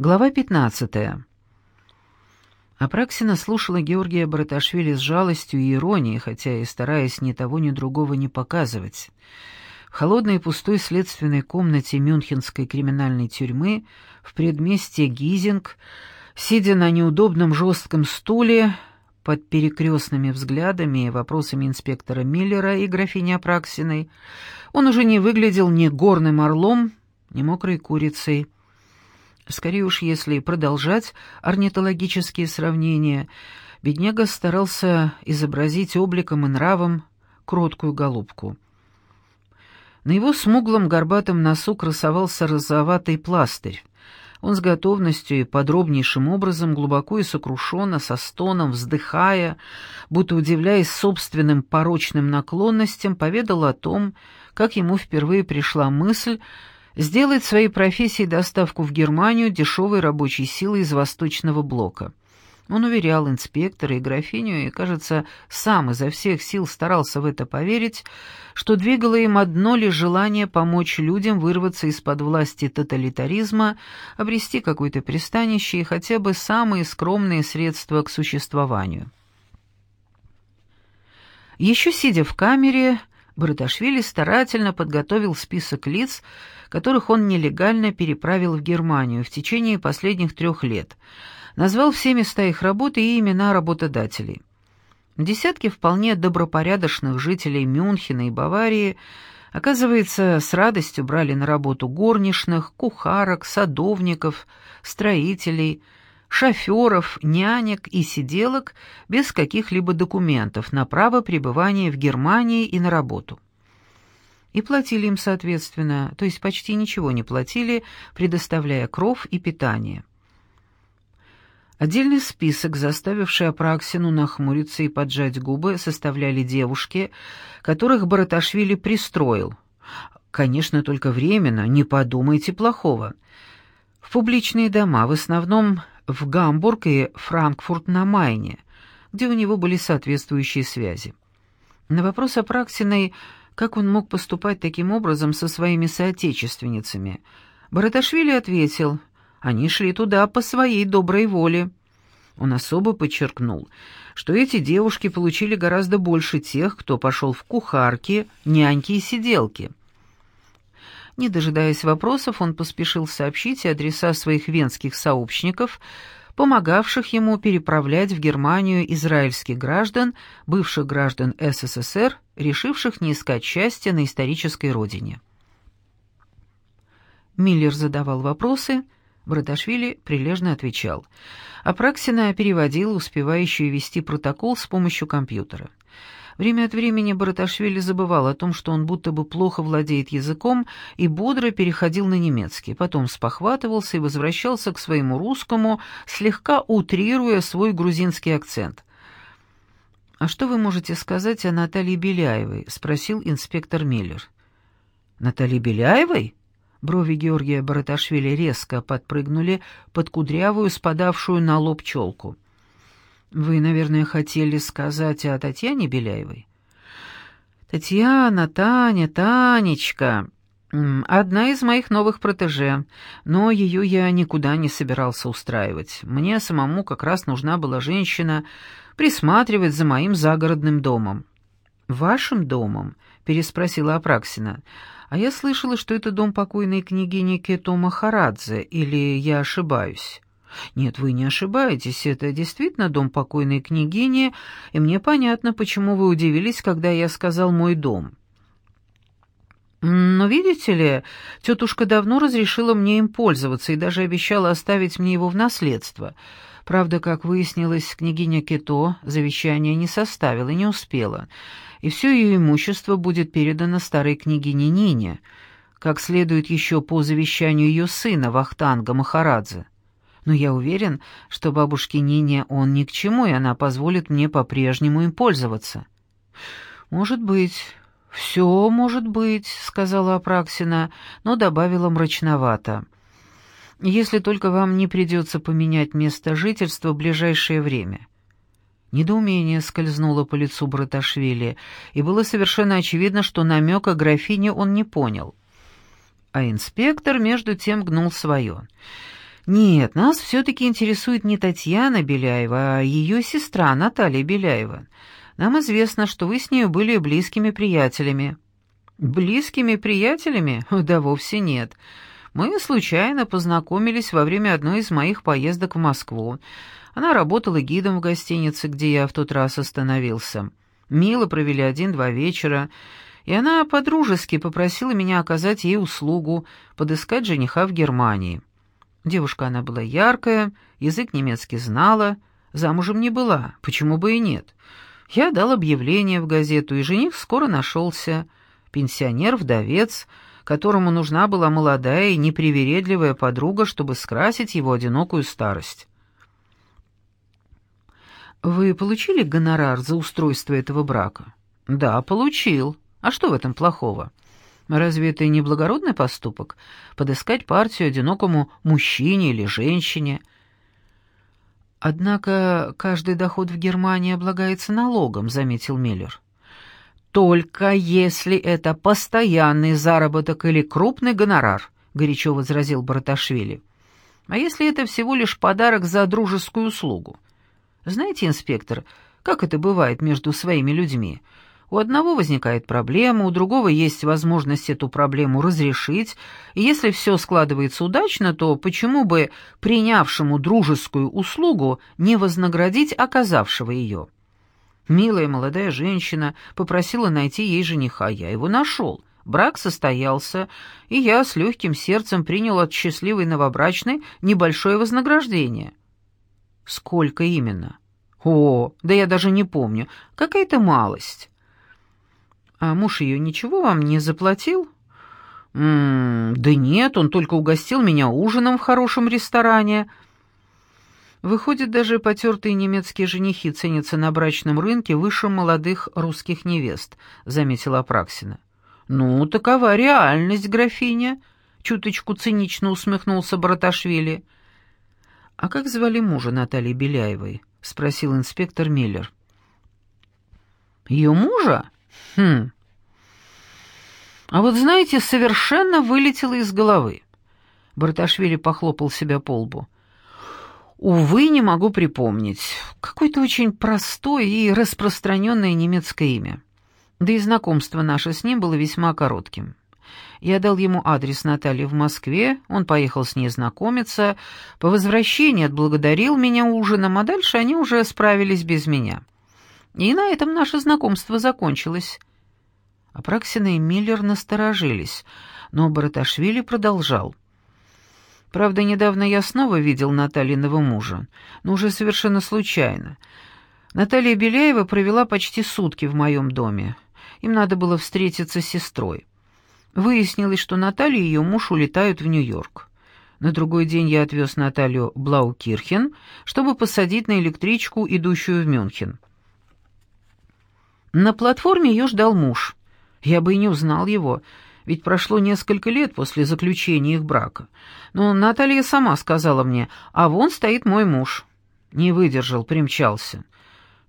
Глава 15. Апраксина слушала Георгия Бараташвили с жалостью и иронией, хотя и стараясь ни того, ни другого не показывать. В холодной и пустой следственной комнате Мюнхенской криминальной тюрьмы в предместье Гизинг, сидя на неудобном жестком стуле, под перекрестными взглядами и вопросами инспектора Миллера и графини Апраксиной, он уже не выглядел ни горным орлом, ни мокрой курицей, Скорее уж, если продолжать орнитологические сравнения, бедняга старался изобразить обликом и нравом кроткую голубку. На его смуглом горбатом носу красовался розоватый пластырь. Он с готовностью и подробнейшим образом, глубоко и сокрушенно, со стоном, вздыхая, будто удивляясь собственным порочным наклонностям, поведал о том, как ему впервые пришла мысль, сделать своей профессией доставку в Германию дешевой рабочей силы из Восточного блока. Он уверял инспектора и графиню, и, кажется, сам изо всех сил старался в это поверить, что двигало им одно лишь желание помочь людям вырваться из-под власти тоталитаризма, обрести какое-то пристанище и хотя бы самые скромные средства к существованию. Еще сидя в камере, Бараташвили старательно подготовил список лиц, которых он нелегально переправил в Германию в течение последних трех лет, назвал все места их работы и имена работодателей. Десятки вполне добропорядочных жителей Мюнхена и Баварии, оказывается, с радостью брали на работу горничных, кухарок, садовников, строителей – шоферов, нянек и сиделок без каких-либо документов на право пребывания в Германии и на работу. И платили им соответственно, то есть почти ничего не платили, предоставляя кров и питание. Отдельный список, заставивший Апраксину нахмуриться и поджать губы, составляли девушки, которых Бараташвили пристроил. Конечно, только временно, не подумайте плохого. В публичные дома, в основном в Гамбург и Франкфурт на Майне, где у него были соответствующие связи. На вопрос о Праксиной, как он мог поступать таким образом со своими соотечественницами, Бараташвили ответил, они шли туда по своей доброй воле. Он особо подчеркнул, что эти девушки получили гораздо больше тех, кто пошел в кухарки, няньки и сиделки. Не дожидаясь вопросов, он поспешил сообщить адреса своих венских сообщников, помогавших ему переправлять в Германию израильских граждан, бывших граждан СССР, решивших не искать счастья на исторической родине. Миллер задавал вопросы, Браташвили прилежно отвечал. Апраксина переводил, успевающую вести протокол с помощью компьютера. Время от времени Бараташвили забывал о том, что он будто бы плохо владеет языком, и бодро переходил на немецкий, потом спохватывался и возвращался к своему русскому, слегка утрируя свой грузинский акцент. «А что вы можете сказать о Наталье Беляевой?» — спросил инспектор Миллер. «Наталье Беляевой?» Брови Георгия Бараташвили резко подпрыгнули под кудрявую, спадавшую на лоб челку. Вы, наверное, хотели сказать о Татьяне Беляевой? Татьяна, Таня, Танечка. Одна из моих новых протеже, но ее я никуда не собирался устраивать. Мне самому как раз нужна была женщина присматривать за моим загородным домом. «Вашим домом?» — переспросила Апраксина. «А я слышала, что это дом покойной княгини Кето Махарадзе, или я ошибаюсь?» «Нет, вы не ошибаетесь, это действительно дом покойной княгини, и мне понятно, почему вы удивились, когда я сказал «мой дом». Но видите ли, тетушка давно разрешила мне им пользоваться и даже обещала оставить мне его в наследство. Правда, как выяснилось, княгиня Кето завещание не составила и не успела, и все ее имущество будет передано старой княгине Нине, как следует еще по завещанию ее сына Вахтанга Махарадзе но я уверен, что бабушке Нине он ни к чему, и она позволит мне по-прежнему им пользоваться». «Может быть, все может быть», — сказала Апраксина, но добавила мрачновато. «Если только вам не придется поменять место жительства в ближайшее время». Недоумение скользнуло по лицу Браташвили, и было совершенно очевидно, что намека графини он не понял. А инспектор между тем гнул свое — Нет, нас все-таки интересует не Татьяна Беляева, а ее сестра Наталья Беляева. Нам известно, что вы с ней были близкими приятелями». «Близкими приятелями? Да вовсе нет. Мы случайно познакомились во время одной из моих поездок в Москву. Она работала гидом в гостинице, где я в тот раз остановился. Мило провели один-два вечера, и она подружески попросила меня оказать ей услугу, подыскать жениха в Германии. Девушка она была яркая, язык немецкий знала, замужем не была, почему бы и нет. Я дал объявление в газету, и жених скоро нашелся. Пенсионер-вдовец, которому нужна была молодая и непривередливая подруга, чтобы скрасить его одинокую старость. «Вы получили гонорар за устройство этого брака?» «Да, получил. А что в этом плохого? Разве это не благородный поступок? Подыскать партию одинокому мужчине или женщине?» «Однако каждый доход в Германии облагается налогом», — заметил Миллер. «Только если это постоянный заработок или крупный гонорар», — горячо возразил Бараташвили. «А если это всего лишь подарок за дружескую услугу? Знаете, инспектор, как это бывает между своими людьми? У одного возникает проблема, у другого есть возможность эту проблему разрешить, и если все складывается удачно, то почему бы принявшему дружескую услугу не вознаградить оказавшего ее? Милая молодая женщина попросила найти ей жениха, я его нашел. Брак состоялся, и я с легким сердцем принял от счастливой новобрачной небольшое вознаграждение. Сколько именно? О, да я даже не помню. Какая-то малость. А муж ее ничего вам не заплатил? М -м, да нет, он только угостил меня ужином в хорошем ресторане. Выходит, даже потертые немецкие женихи ценятся на брачном рынке выше молодых русских невест, заметила Апраксина. Ну, такова реальность, графиня, чуточку цинично усмехнулся Браташвили. «А как звали мужа Натальи Беляевой?» — спросил инспектор Миллер. «Ее мужа? Хм. А вот знаете, совершенно вылетело из головы». Барташвили похлопал себя по лбу. «Увы, не могу припомнить. Какое-то очень простое и распространенное немецкое имя. Да и знакомство наше с ним было весьма коротким. Я дал ему адрес Натальи в Москве, он поехал с ней знакомиться, по возвращении отблагодарил меня ужином, а дальше они уже справились без меня. И на этом наше знакомство закончилось. Апраксина и Миллер насторожились, но Бараташвили продолжал. Правда, недавно я снова видел Натальиного мужа, но уже совершенно случайно. Наталья Беляева провела почти сутки в моем доме. Им надо было встретиться с сестрой. Выяснилось, что Наталья и ее муж улетают в Нью-Йорк. На другой день я отвез Наталью Блаукирхен, чтобы посадить на электричку, идущую в Мюнхен. На платформе ее ждал муж. Я бы и не узнал его, ведь прошло несколько лет после заключения их брака. Но Наталья сама сказала мне, а вон стоит мой муж. Не выдержал, примчался.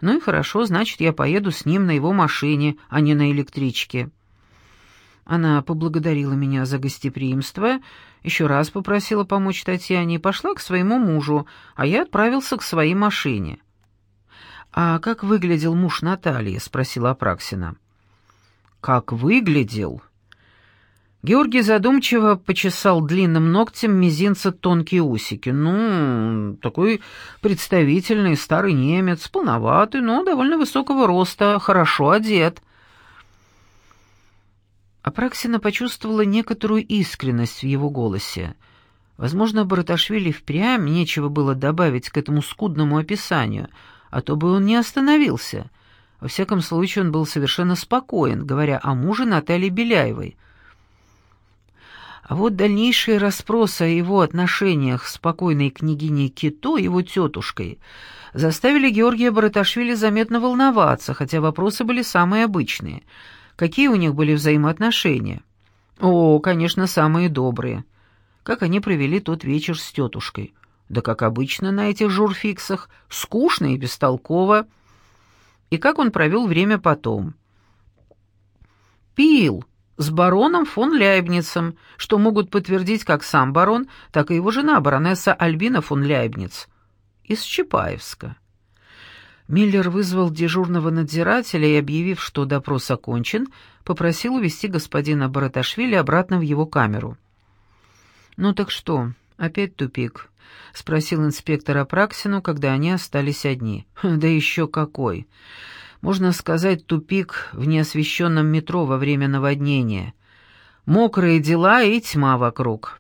Ну и хорошо, значит, я поеду с ним на его машине, а не на электричке. Она поблагодарила меня за гостеприимство, еще раз попросила помочь Татьяне и пошла к своему мужу, а я отправился к своей машине. «А как выглядел муж Натальи?» — спросила Апраксина. «Как выглядел?» Георгий задумчиво почесал длинным ногтем мизинца тонкие усики. «Ну, такой представительный старый немец, полноватый, но довольно высокого роста, хорошо одет». Апраксина почувствовала некоторую искренность в его голосе. Возможно, Бараташвили впрямь нечего было добавить к этому скудному описанию, а то бы он не остановился. Во всяком случае, он был совершенно спокоен, говоря о муже Натальи Беляевой. А вот дальнейшие расспросы о его отношениях с покойной княгиней Кито, его тетушкой, заставили Георгия Бараташвили заметно волноваться, хотя вопросы были самые обычные — Какие у них были взаимоотношения? О, конечно, самые добрые. Как они провели тот вечер с тетушкой? Да как обычно на этих журфиксах, скучно и бестолково. И как он провел время потом? Пил, с бароном фон Ляйбницем, что могут подтвердить как сам барон, так и его жена, баронесса Альбина фон Ляйбниц. Из Чапаевска. Миллер вызвал дежурного надзирателя и, объявив, что допрос окончен, попросил увести господина Бараташвили обратно в его камеру. «Ну так что, опять тупик?» — спросил инспектор Апраксину, когда они остались одни. «Да еще какой! Можно сказать, тупик в неосвещенном метро во время наводнения. Мокрые дела и тьма вокруг».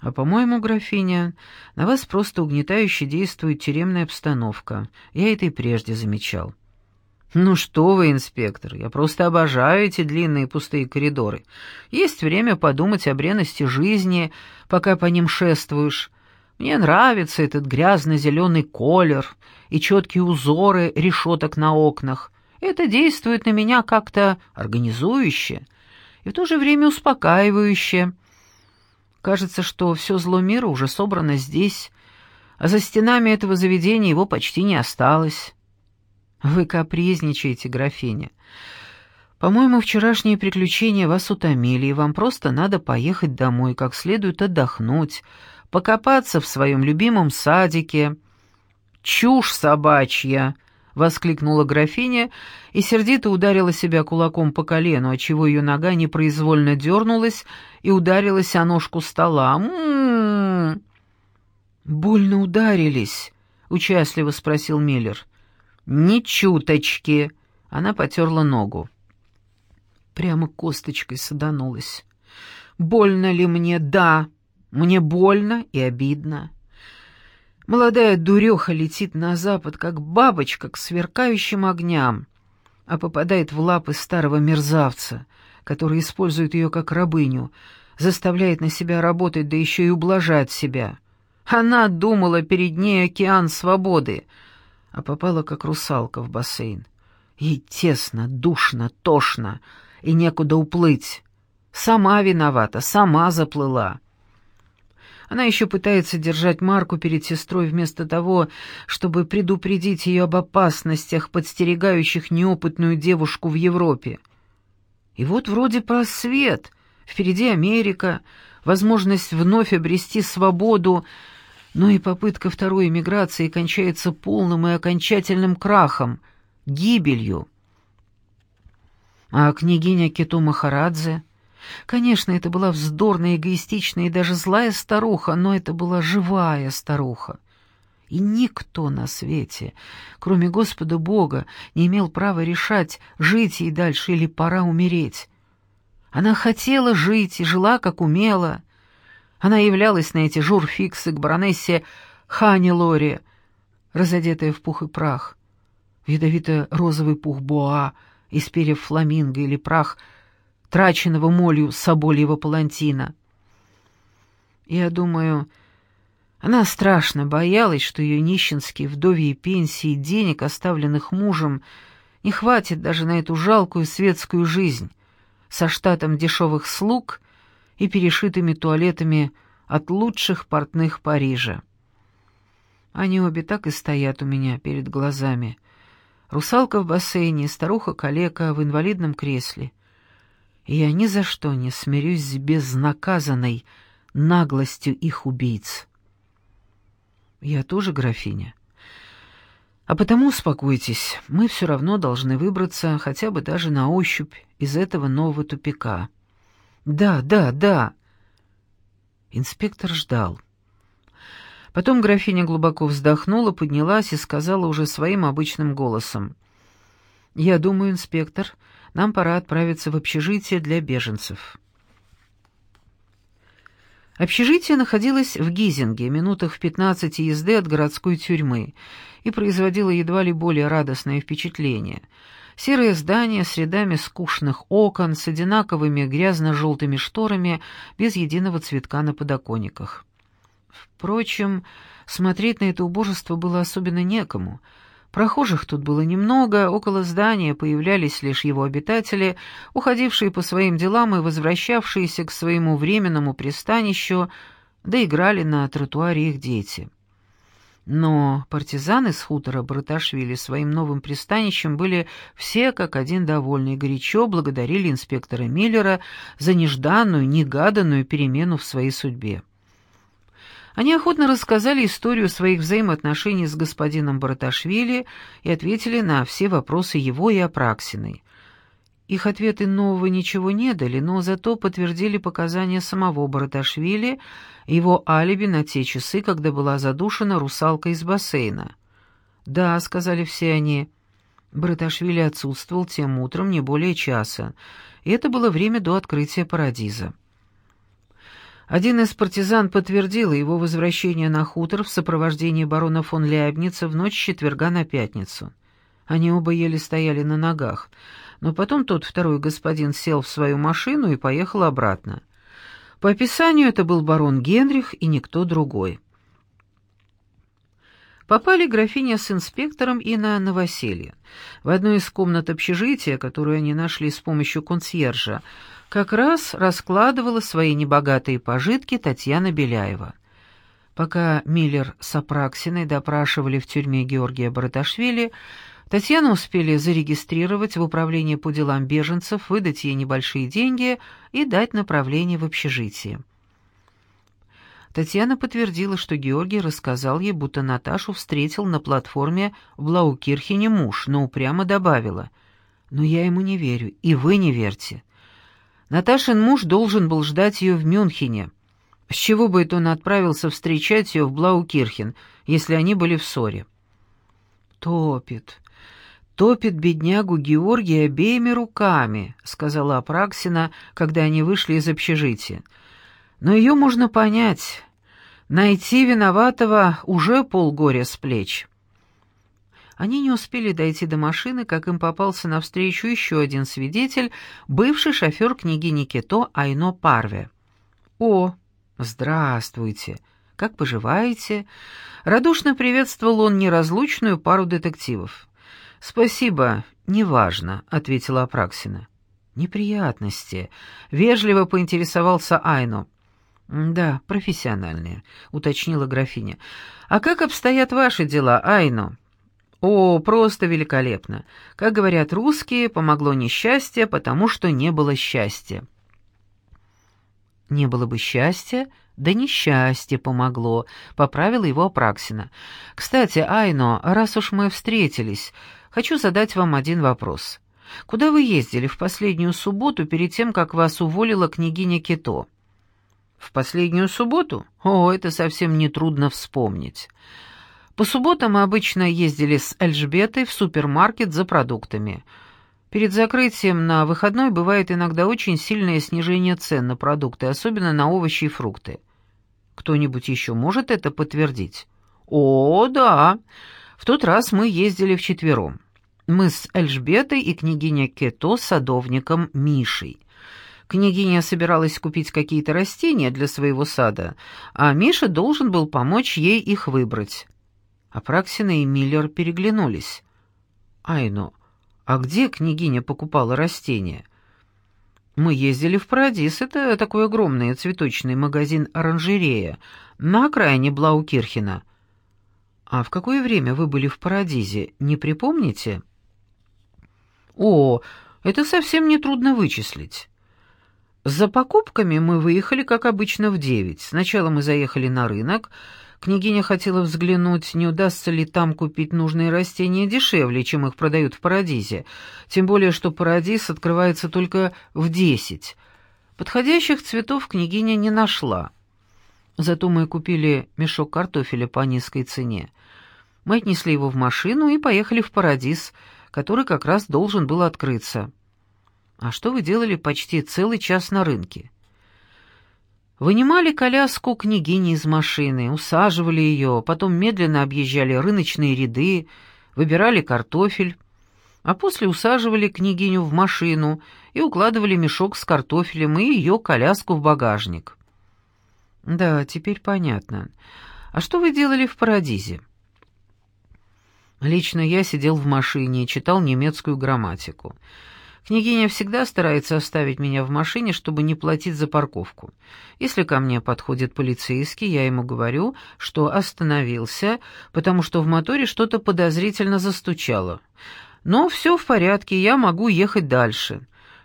«А, по-моему, графиня, на вас просто угнетающе действует тюремная обстановка. Я это и прежде замечал». «Ну что вы, инспектор, я просто обожаю эти длинные пустые коридоры. Есть время подумать о бренности жизни, пока по ним шествуешь. Мне нравится этот грязно-зеленый колер и четкие узоры решеток на окнах. Это действует на меня как-то организующе и в то же время успокаивающе». Кажется, что все зло мира уже собрано здесь, а за стенами этого заведения его почти не осталось. Вы капризничаете, графиня. По-моему, вчерашние приключения вас утомили, и вам просто надо поехать домой, как следует отдохнуть, покопаться в своем любимом садике. Чушь собачья! воскликнула графиня и сердито ударила себя кулаком по колену, отчего ее нога непроизвольно дернулась и ударилась о ножку стола. «М -м -м «Больно ударились?» — участливо спросил Миллер. «Ни чуточки!» — она потерла ногу. Прямо косточкой саданулась. «Больно ли мне? Да, мне больно и обидно. Молодая дуреха летит на запад, как бабочка к сверкающим огням, а попадает в лапы старого мерзавца, который использует ее как рабыню, заставляет на себя работать, да еще и ублажать себя. Она думала перед ней океан свободы, а попала как русалка в бассейн. Ей тесно, душно, тошно, и некуда уплыть. Сама виновата, сама заплыла. Она еще пытается держать Марку перед сестрой вместо того, чтобы предупредить ее об опасностях, подстерегающих неопытную девушку в Европе. И вот вроде просвет, впереди Америка, возможность вновь обрести свободу, но и попытка второй эмиграции кончается полным и окончательным крахом, гибелью. А княгиня Кито Махарадзе... Конечно, это была вздорная, эгоистичная и даже злая старуха, но это была живая старуха. И никто на свете, кроме Господа Бога, не имел права решать, жить ей дальше или пора умереть. Она хотела жить и жила, как умела. Она являлась на эти журфиксы к баронессе Хани Лори, разодетая в пух и прах. Ядовито-розовый пух боа из перьев фламинго или прах — траченного молью собольего палантина. Я думаю, она страшно боялась, что ее нищенские вдовьи пенсии и денег, оставленных мужем, не хватит даже на эту жалкую светскую жизнь со штатом дешевых слуг и перешитыми туалетами от лучших портных Парижа. Они обе так и стоят у меня перед глазами. Русалка в бассейне, старуха-калека в инвалидном кресле — и я ни за что не смирюсь с безнаказанной наглостью их убийц. Я тоже графиня. А потому успокойтесь, мы все равно должны выбраться хотя бы даже на ощупь из этого нового тупика. Да, да, да. Инспектор ждал. Потом графиня глубоко вздохнула, поднялась и сказала уже своим обычным голосом. «Я думаю, инспектор, нам пора отправиться в общежитие для беженцев». Общежитие находилось в Гизинге, минутах в пятнадцати езды от городской тюрьмы, и производило едва ли более радостное впечатление. Серое здание с рядами скучных окон, с одинаковыми грязно-желтыми шторами, без единого цветка на подоконниках. Впрочем, смотреть на это убожество было особенно некому — Прохожих тут было немного, около здания появлялись лишь его обитатели, уходившие по своим делам и возвращавшиеся к своему временному пристанищу, да играли на тротуаре их дети. Но партизаны с хутора Браташвили своим новым пристанищем были все как один довольны и горячо благодарили инспектора Миллера за нежданную, негаданную перемену в своей судьбе. Они охотно рассказали историю своих взаимоотношений с господином Бараташвили и ответили на все вопросы его и Апраксиной. Их ответы нового ничего не дали, но зато подтвердили показания самого Бараташвили и его алиби на те часы, когда была задушена русалка из бассейна. «Да», — сказали все они, — Бараташвили отсутствовал тем утром не более часа, и это было время до открытия Парадиза. Один из партизан подтвердил его возвращение на хутор в сопровождении барона фон Ляйбница в ночь четверга на пятницу. Они оба еле стояли на ногах — но потом тот второй господин сел в свою машину и поехал обратно. По описанию это был барон Генрих и никто другой. Попали графиня с инспектором и на новоселье. В одной из комнат общежития, которую они нашли с помощью консьержа, как раз раскладывала свои небогатые пожитки Татьяна Беляева. Пока Миллер с Апраксиной допрашивали в тюрьме Георгия Бараташвили, Татьяну успели зарегистрировать в управлении по делам беженцев, выдать ей небольшие деньги и дать направление в общежитие. Татьяна подтвердила, что Георгий рассказал ей, будто Наташу встретил на платформе в Блаукирхене муж, но упрямо добавила, «Но я ему не верю, и вы не верьте. Наташин муж должен был ждать ее в Мюнхене. С чего бы это он отправился встречать ее в Блаукирхен, если они были в ссоре?» «Топит, топит беднягу Георгия обеими руками», — сказала Апраксина, когда они вышли из общежития. «Но ее можно понять. Найти виноватого уже полгоря с плеч». Они не успели дойти до машины, как им попался навстречу еще один свидетель, бывший шофер княгини Кето Айно Парве. «О, здравствуйте! Как поживаете?» Радушно приветствовал он неразлучную пару детективов. «Спасибо, неважно», — ответила Апраксина. «Неприятности», — вежливо поинтересовался Айну. «Да, профессиональные», — уточнила графиня. «А как обстоят ваши дела, Айну?» «О, просто великолепно. Как говорят русские, помогло несчастье, потому что не было счастья». «Не было бы счастья, да несчастье помогло», — поправила его Апраксина. «Кстати, Айно, раз уж мы встретились, Хочу задать вам один вопрос. Куда вы ездили в последнюю субботу перед тем, как вас уволила княгиня Кито? В последнюю субботу? О, это совсем не трудно вспомнить. По субботам мы обычно ездили с Эльжбетой в супермаркет за продуктами. Перед закрытием на выходной бывает иногда очень сильное снижение цен на продукты, особенно на овощи и фрукты. Кто-нибудь еще может это подтвердить? О, да. В тот раз мы ездили вчетвером. Мы с Эльжбетой и княгиня Кето садовником Мишей. Княгиня собиралась купить какие-то растения для своего сада, а Миша должен был помочь ей их выбрать. Апраксина и Миллер переглянулись. «Айно, а где княгиня покупала растения?» «Мы ездили в Парадис, это такой огромный цветочный магазин «Оранжерея» на окраине Блаукирхена». «А в какое время вы были в Парадизе, не припомните?» О, это совсем не трудно вычислить. За покупками мы выехали, как обычно, в девять. Сначала мы заехали на рынок. Княгиня хотела взглянуть, не удастся ли там купить нужные растения дешевле, чем их продают в Парадизе. Тем более, что Парадиз открывается только в десять. Подходящих цветов княгиня не нашла. Зато мы купили мешок картофеля по низкой цене. Мы отнесли его в машину и поехали в Парадиз, который как раз должен был открыться. А что вы делали почти целый час на рынке? Вынимали коляску княгини из машины, усаживали ее, потом медленно объезжали рыночные ряды, выбирали картофель, а после усаживали княгиню в машину и укладывали мешок с картофелем и ее коляску в багажник. Да, теперь понятно. А что вы делали в Парадизе? Лично я сидел в машине и читал немецкую грамматику. Княгиня всегда старается оставить меня в машине, чтобы не платить за парковку. Если ко мне подходит полицейский, я ему говорю, что остановился, потому что в моторе что-то подозрительно застучало. Но все в порядке, я могу ехать дальше.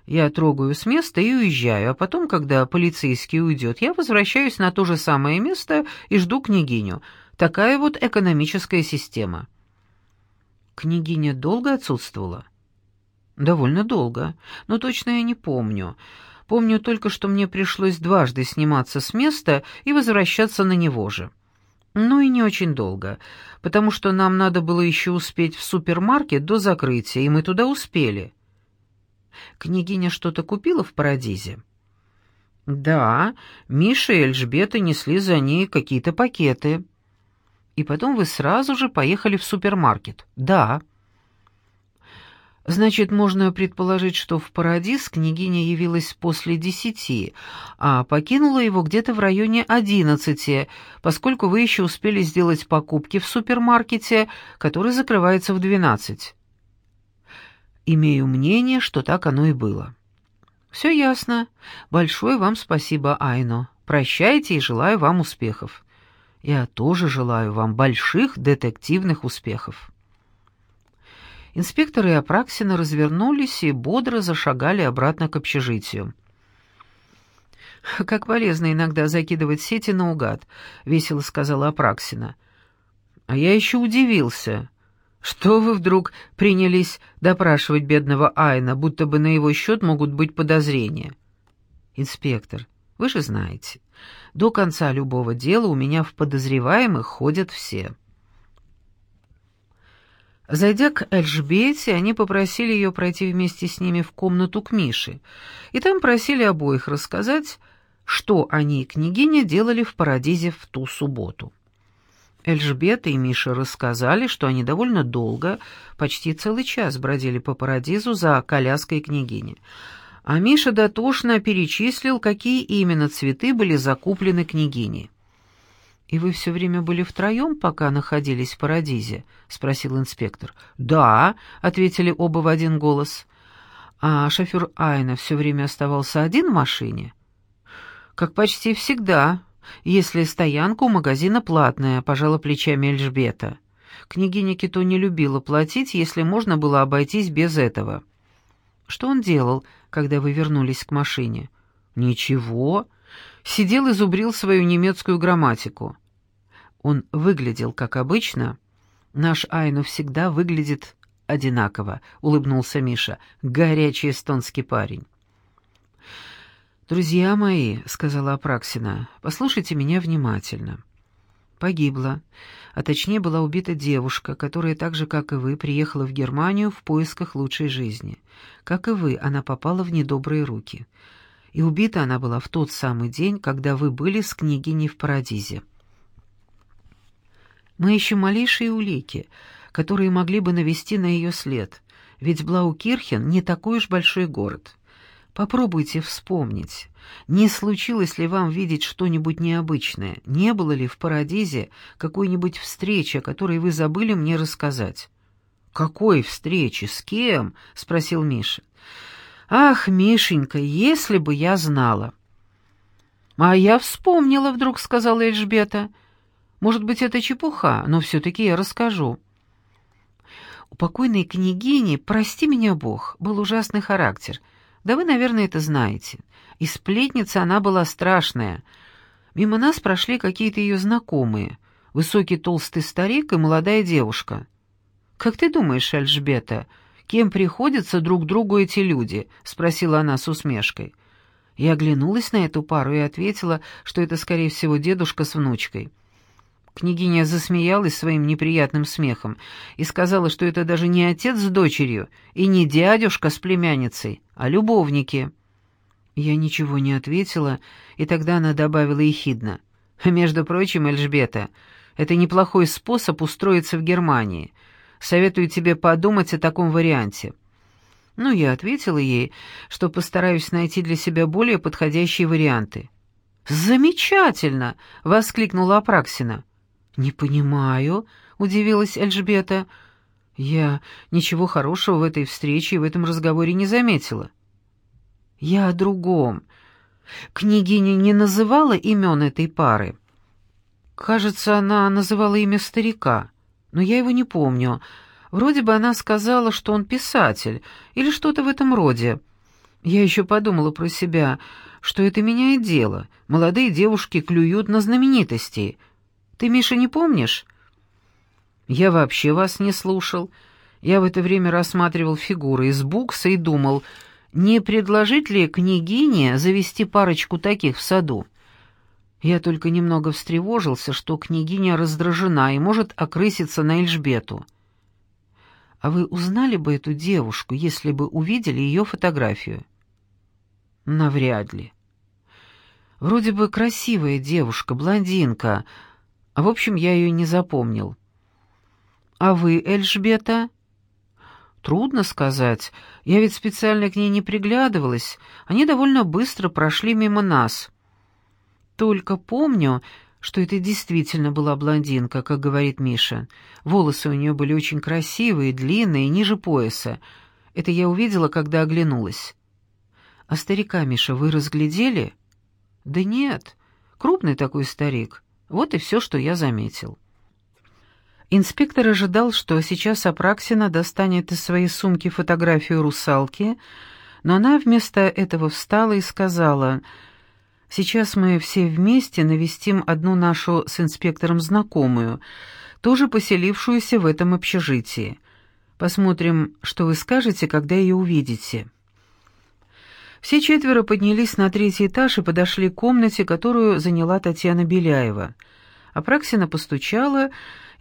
Я трогаю с места и уезжаю, а потом, когда полицейский уйдет, я возвращаюсь на то же самое место и жду княгиню. Такая вот экономическая система. Княгиня долго отсутствовала? Довольно долго, но точно я не помню. Помню только, что мне пришлось дважды сниматься с места и возвращаться на него же. Ну и не очень долго, потому что нам надо было еще успеть в супермаркет до закрытия, и мы туда успели. Княгиня что-то купила в Парадизе? Да, Миша и Эльжбета несли за ней какие-то пакеты. И потом вы сразу же поехали в супермаркет? Да. Значит, можно предположить, что в Парадис княгиня явилась после десяти, а покинула его где-то в районе одиннадцати, поскольку вы еще успели сделать покупки в супермаркете, который закрывается в двенадцать. Имею мнение, что так оно и было. Все ясно. Большое вам спасибо, Айно. Прощайте и желаю вам успехов. Я тоже желаю вам больших детективных успехов. Инспекторы Апраксина развернулись и бодро зашагали обратно к общежитию. «Как полезно иногда закидывать сети наугад», — весело сказала Апраксина. «А я еще удивился. Что вы вдруг принялись допрашивать бедного Айна, будто бы на его счет могут быть подозрения?» «Инспектор, вы же знаете, до конца любого дела у меня в подозреваемых ходят все». Зайдя к Эльжбете, они попросили ее пройти вместе с ними в комнату к Мише, и там просили обоих рассказать, что они и княгиня делали в Парадизе в ту субботу. Эльжбета и Миша рассказали, что они довольно долго, почти целый час бродили по Парадизу за коляской княгини, а Миша дотошно перечислил, какие именно цветы были закуплены княгиней. «И вы все время были втроем, пока находились в Парадизе?» — спросил инспектор. «Да», — ответили оба в один голос. «А шофер Айна все время оставался один в машине?» «Как почти всегда, если стоянка у магазина платная», — пожала плечами Эльжбета. Княгиня Кито не любила платить, если можно было обойтись без этого. «Что он делал, когда вы вернулись к машине?» «Ничего. Сидел и зубрил свою немецкую грамматику. Он выглядел как обычно. Наш Айну всегда выглядит одинаково, улыбнулся Миша. Горячий эстонский парень. «Друзья мои», — сказала Апраксина, — «послушайте меня внимательно. Погибла, а точнее была убита девушка, которая так же, как и вы, приехала в Германию в поисках лучшей жизни. Как и вы, она попала в недобрые руки. И убита она была в тот самый день, когда вы были с княгиней в Парадизе. Мы ищем малейшие улики, которые могли бы навести на ее след, ведь Блаукирхен не такой уж большой город. Попробуйте вспомнить, не случилось ли вам видеть что-нибудь необычное, не было ли в Парадизе какой-нибудь встречи, о которой вы забыли мне рассказать. «Какой встречи? С кем?» — спросил Миша. «Ах, Мишенька, если бы я знала!» «А я вспомнила вдруг», — сказала Эльжбета. Может быть, это чепуха, но все-таки я расскажу. У покойной княгини, прости меня Бог, был ужасный характер. Да вы, наверное, это знаете. И сплетница она была страшная. Мимо нас прошли какие-то ее знакомые. Высокий толстый старик и молодая девушка. «Как ты думаешь, Альжбета, кем приходятся друг другу эти люди?» — спросила она с усмешкой. Я оглянулась на эту пару и ответила, что это, скорее всего, дедушка с внучкой. Княгиня засмеялась своим неприятным смехом и сказала, что это даже не отец с дочерью и не дядюшка с племянницей, а любовники. Я ничего не ответила, и тогда она добавила ехидно. «Между прочим, Эльжбета, это неплохой способ устроиться в Германии. Советую тебе подумать о таком варианте». Ну, я ответила ей, что постараюсь найти для себя более подходящие варианты. «Замечательно!» — воскликнула Апраксина. «Не понимаю», — удивилась Эльжбета. Я ничего хорошего в этой встрече и в этом разговоре не заметила. Я о другом. Княгиня не называла имен этой пары. Кажется, она называла имя старика, но я его не помню. Вроде бы она сказала, что он писатель, или что-то в этом роде. Я еще подумала про себя, что это меняет дело. Молодые девушки клюют на знаменитостей. Ты, Миша, не помнишь? Я вообще вас не слушал. Я в это время рассматривал фигуры из букса и думал, не предложить ли княгине завести парочку таких в саду. Я только немного встревожился, что княгиня раздражена и может окрыситься на Эльжбету. А вы узнали бы эту девушку, если бы увидели ее фотографию? Навряд ли. Вроде бы красивая девушка, блондинка. А в общем, я ее не запомнил. А вы, Эльжбета? Трудно сказать. Я ведь специально к ней не приглядывалась. Они довольно быстро прошли мимо нас. Только помню, что это действительно была блондинка, как говорит Миша. Волосы у нее были очень красивые, длинные, ниже пояса. Это я увидела, когда оглянулась. «А старика, Миша, вы разглядели?» «Да нет, крупный такой старик. Вот и все, что я заметил». Инспектор ожидал, что сейчас Апраксина достанет из своей сумки фотографию русалки, но она вместо этого встала и сказала, «Сейчас мы все вместе навестим одну нашу с инспектором знакомую, тоже поселившуюся в этом общежитии. Посмотрим, что вы скажете, когда ее увидите». Все четверо поднялись на третий этаж и подошли к комнате, которую заняла Татьяна Беляева. Апраксина постучала, и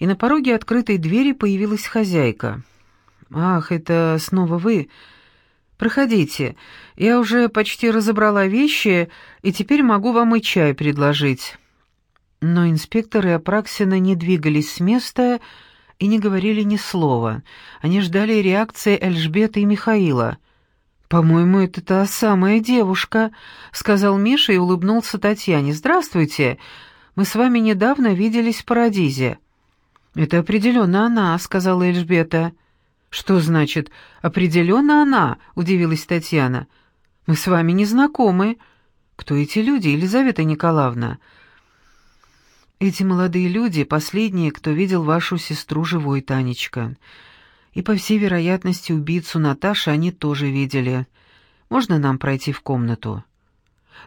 на пороге открытой двери появилась хозяйка. «Ах, это снова вы? Проходите. Я уже почти разобрала вещи, и теперь могу вам и чай предложить». Но инспектор и Апраксина не двигались с места и не говорили ни слова. Они ждали реакции Эльжбеты и Михаила — «По-моему, это та самая девушка», — сказал Миша и улыбнулся Татьяне. «Здравствуйте. Мы с вами недавно виделись в Парадизе». «Это определенно она», — сказала Эльжбета. «Что значит «определенно она»?» — удивилась Татьяна. «Мы с вами не знакомы. Кто эти люди, Елизавета Николаевна?» «Эти молодые люди — последние, кто видел вашу сестру живой, Танечка. И, по всей вероятности, убийцу Наташи они тоже видели. Можно нам пройти в комнату?»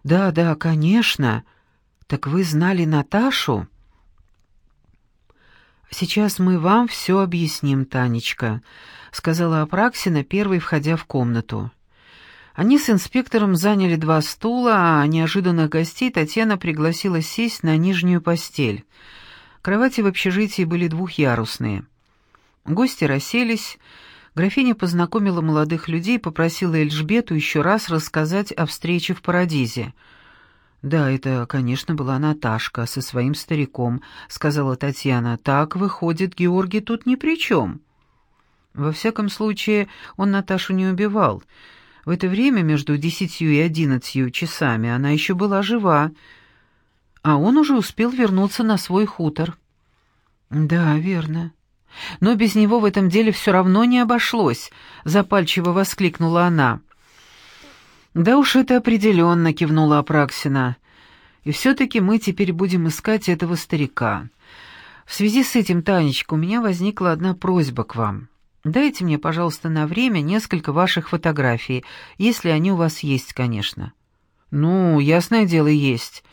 «Да, да, конечно. Так вы знали Наташу?» «Сейчас мы вам все объясним, Танечка», — сказала Апраксина, первой входя в комнату. Они с инспектором заняли два стула, а неожиданных гостей Татьяна пригласила сесть на нижнюю постель. Кровати в общежитии были двухъярусные. Гости расселись. Графиня познакомила молодых людей и попросила Эльжбету еще раз рассказать о встрече в Парадизе. «Да, это, конечно, была Наташка со своим стариком», — сказала Татьяна. «Так, выходит, Георгий тут ни при чем». Во всяком случае, он Наташу не убивал. В это время между десятью и одиннадцатью часами она еще была жива, а он уже успел вернуться на свой хутор. «Да, верно. Но без него в этом деле все равно не обошлось», — запальчиво воскликнула она. «Да уж это определенно», — кивнула Апраксина. «И все-таки мы теперь будем искать этого старика. В связи с этим, Танечка, у меня возникла одна просьба к вам. Дайте мне, пожалуйста, на время несколько ваших фотографий, если они у вас есть, конечно». «Ну, ясное дело, есть.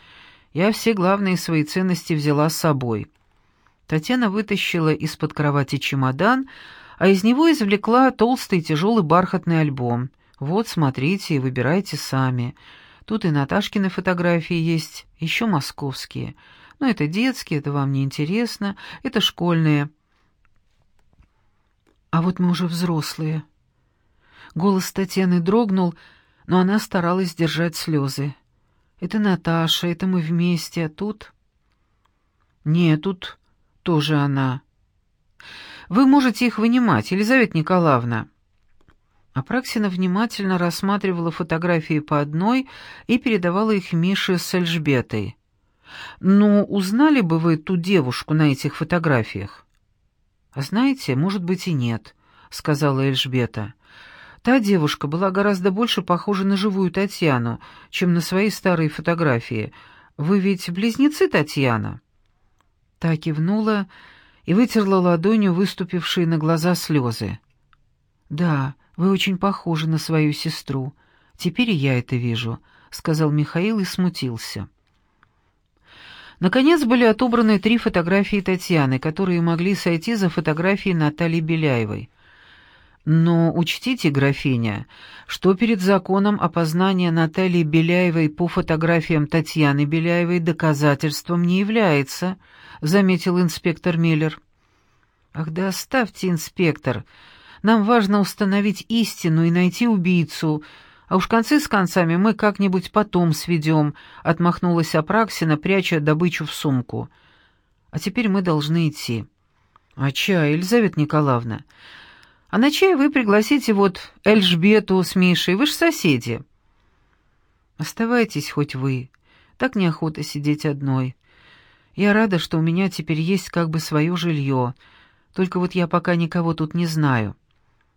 Я все главные свои ценности взяла с собой». Татьяна вытащила из-под кровати чемодан, а из него извлекла толстый тяжелый бархатный альбом. «Вот, смотрите и выбирайте сами. Тут и Наташкины фотографии есть, еще московские. Но это детские, это вам не интересно, это школьные». «А вот мы уже взрослые». Голос Татьяны дрогнул, но она старалась держать слезы. «Это Наташа, это мы вместе, а тут...» «Нет, тут тоже она. Вы можете их вынимать, Елизавета Николаевна». Апраксина внимательно рассматривала фотографии по одной и передавала их Мише с Эльжбетой. «Ну, узнали бы вы ту девушку на этих фотографиях?» «А знаете, может быть и нет», — сказала Эльжбета. «Та девушка была гораздо больше похожа на живую Татьяну, чем на свои старые фотографии. Вы ведь близнецы Татьяна?» Та кивнула и вытерла ладонью выступившие на глаза слезы. «Да, вы очень похожи на свою сестру. Теперь и я это вижу», — сказал Михаил и смутился. Наконец были отобраны три фотографии Татьяны, которые могли сойти за фотографии Натальи Беляевой. Но учтите, графиня, что перед законом опознание Натальи Беляевой по фотографиям Татьяны Беляевой доказательством не является, заметил инспектор Миллер. Ах да оставьте, инспектор. Нам важно установить истину и найти убийцу, а уж концы с концами мы как-нибудь потом сведем», — отмахнулась Апраксина, пряча добычу в сумку. «А теперь мы должны идти». «А чай, Елизавета Николаевна? А на чай вы пригласите вот Эльжбету с Мишей, вы ж соседи». «Оставайтесь хоть вы. Так неохота сидеть одной. Я рада, что у меня теперь есть как бы свое жилье. Только вот я пока никого тут не знаю».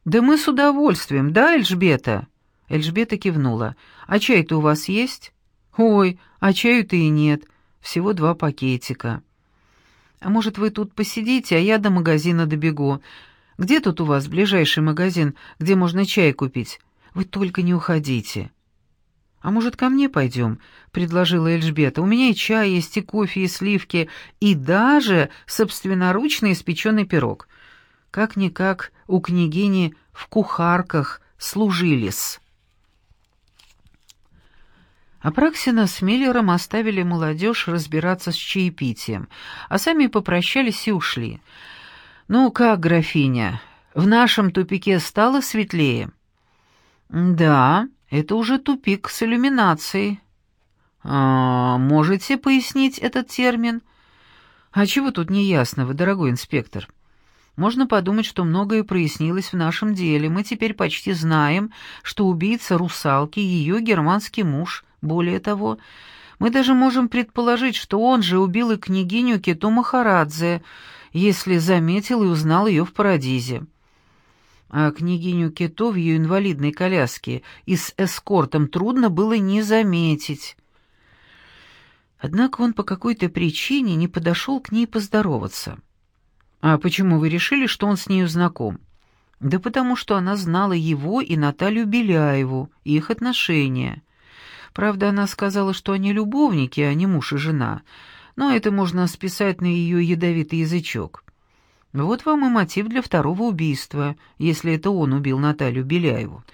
«Да мы с удовольствием, да, Эльжбета?» Эльжбета кивнула. «А чай-то у вас есть?» «Ой, а чаю-то и нет. Всего два пакетика». «А может, вы тут посидите, а я до магазина добегу. Где тут у вас ближайший магазин, где можно чай купить? Вы только не уходите». «А может, ко мне пойдем?» — предложила Эльжбета. «У меня и чай есть, и кофе, и сливки, и даже собственноручно испеченный пирог. Как-никак у княгини в кухарках служились». Апраксина с Миллером оставили молодежь разбираться с чаепитием, а сами попрощались и ушли. «Ну как, графиня, в нашем тупике стало светлее?» «Да, это уже тупик с иллюминацией». «А, можете пояснить этот термин?» «А чего тут неясного, дорогой инспектор?» Можно подумать, что многое прояснилось в нашем деле. Мы теперь почти знаем, что убийца русалки — ее германский муж. Более того, мы даже можем предположить, что он же убил и княгиню Кито Махарадзе, если заметил и узнал ее в Парадизе. А княгиню Кито в ее инвалидной коляске и с эскортом трудно было не заметить. Однако он по какой-то причине не подошел к ней поздороваться. «А почему вы решили, что он с нею знаком?» «Да потому что она знала его и Наталью Беляеву, и их отношения. Правда, она сказала, что они любовники, а не муж и жена, но это можно списать на ее ядовитый язычок. Вот вам и мотив для второго убийства, если это он убил Наталью Беляеву.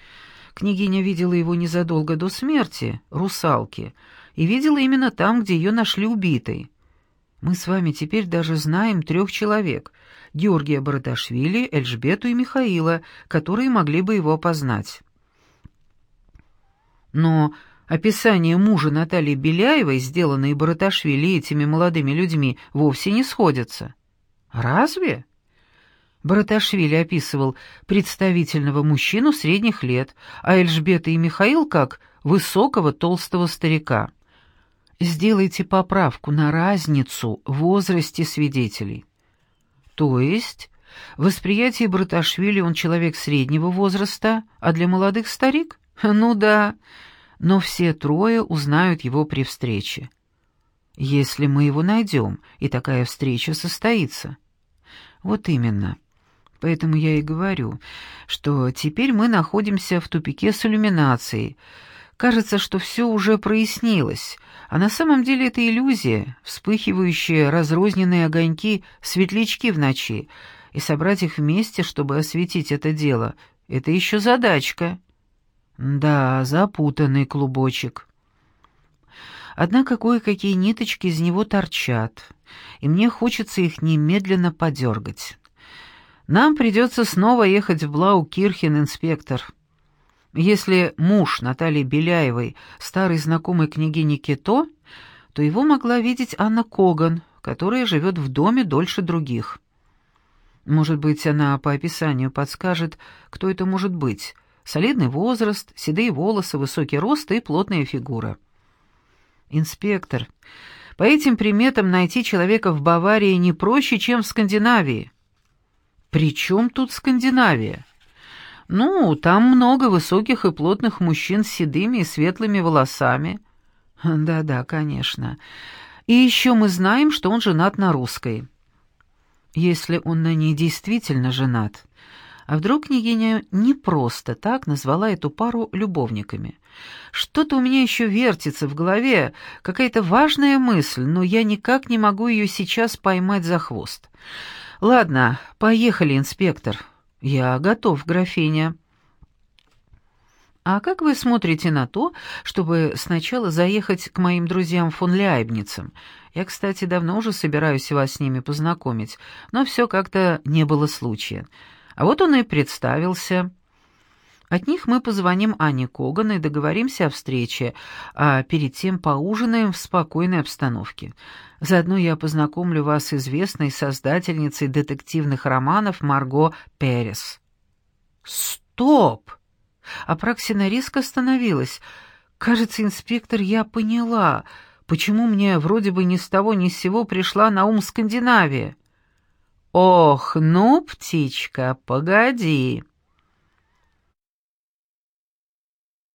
Княгиня видела его незадолго до смерти, русалки, и видела именно там, где ее нашли убитой. Мы с вами теперь даже знаем трех человек — Георгия Бараташвили, Эльжбету и Михаила, которые могли бы его опознать. Но описание мужа Натальи Беляевой, сделанное Бараташвили этими молодыми людьми, вовсе не сходятся. Разве? Бараташвили описывал представительного мужчину средних лет, а Эльжбета и Михаил как высокого толстого старика сделайте поправку на разницу в возрасте свидетелей. То есть, в восприятии Браташвили он человек среднего возраста, а для молодых старик? Ну да, но все трое узнают его при встрече. Если мы его найдем, и такая встреча состоится. Вот именно. Поэтому я и говорю, что теперь мы находимся в тупике с иллюминацией. Кажется, что все уже прояснилось, а на самом деле это иллюзия, вспыхивающие разрозненные огоньки, светлячки в ночи, и собрать их вместе, чтобы осветить это дело, это еще задачка. Да, запутанный клубочек. Однако кое-какие ниточки из него торчат, и мне хочется их немедленно подергать. Нам придется снова ехать в Блау-Кирхен, инспектор. Если муж Натальи Беляевой старый знакомый княгини Кито, то его могла видеть Анна Коган, которая живет в доме дольше других. Может быть, она по описанию подскажет, кто это может быть. Солидный возраст, седые волосы, высокий рост и плотная фигура. Инспектор, по этим приметам найти человека в Баварии не проще, чем в Скандинавии. «При чем тут Скандинавия?» «Ну, там много высоких и плотных мужчин с седыми и светлыми волосами». «Да-да, конечно. И еще мы знаем, что он женат на русской». «Если он на ней действительно женат, а вдруг княгиня не просто так назвала эту пару любовниками? Что-то у меня еще вертится в голове, какая-то важная мысль, но я никак не могу ее сейчас поймать за хвост. Ладно, поехали, инспектор. Я готов, графиня. А как вы смотрите на то, чтобы сначала заехать к моим друзьям фон Ляйбницам? Я, кстати, давно уже собираюсь вас с ними познакомить, но все как-то не было случая. А вот он и представился. От них мы позвоним Ане Коган и договоримся о встрече, а перед тем поужинаем в спокойной обстановке. Заодно я познакомлю вас с известной создательницей детективных романов Марго Перес. Стоп! Апраксина резко остановилась. Кажется, инспектор, я поняла, почему мне вроде бы ни с того ни с сего пришла на ум Скандинавия. «Ох, ну, птичка, погоди!»